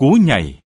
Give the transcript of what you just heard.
cú nhảy.